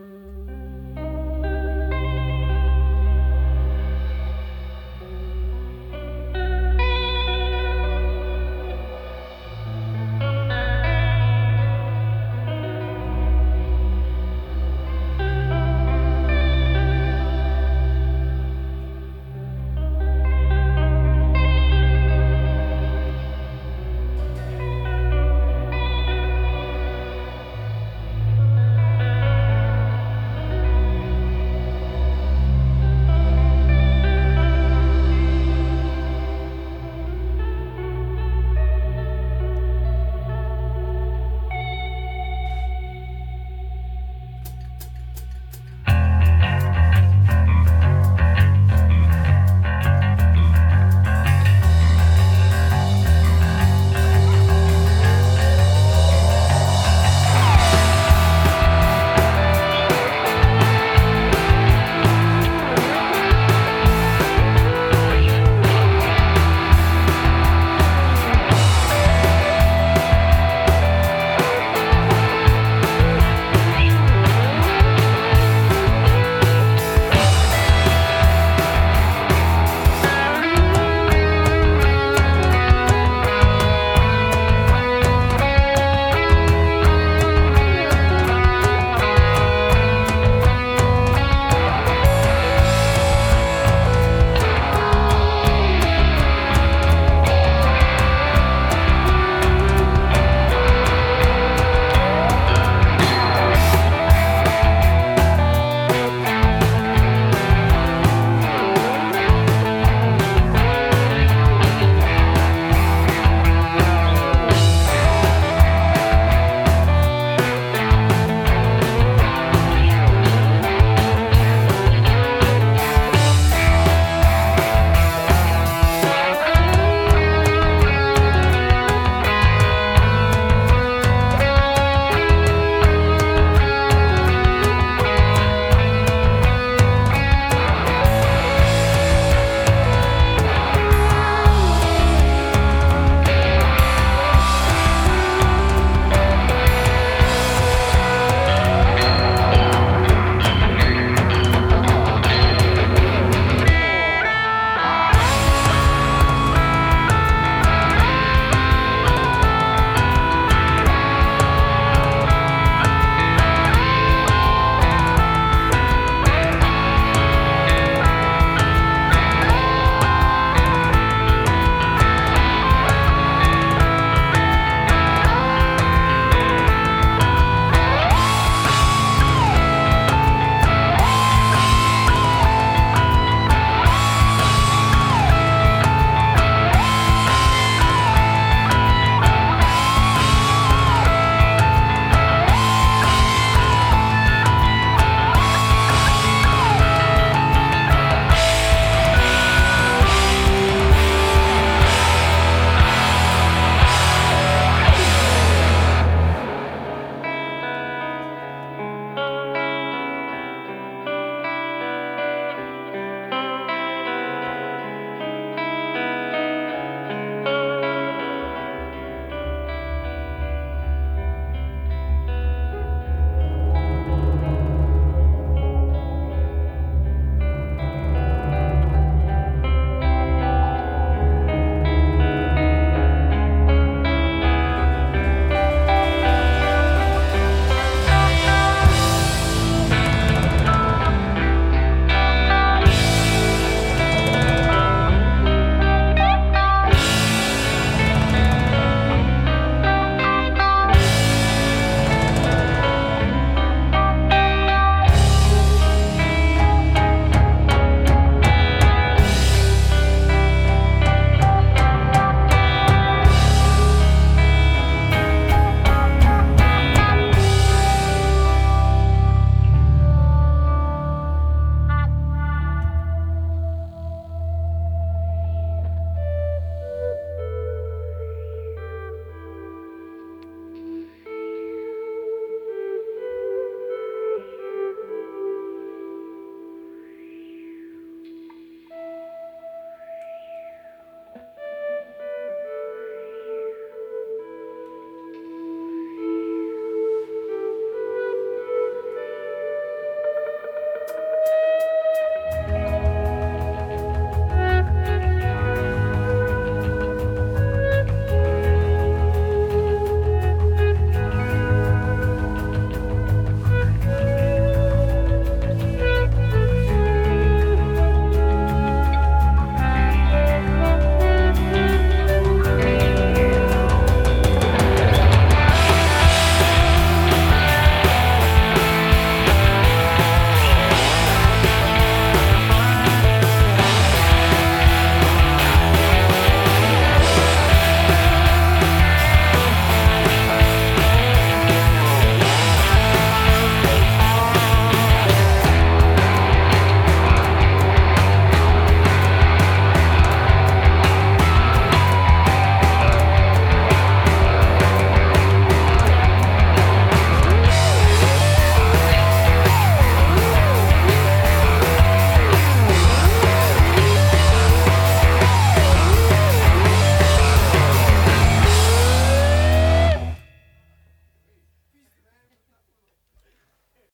Mm.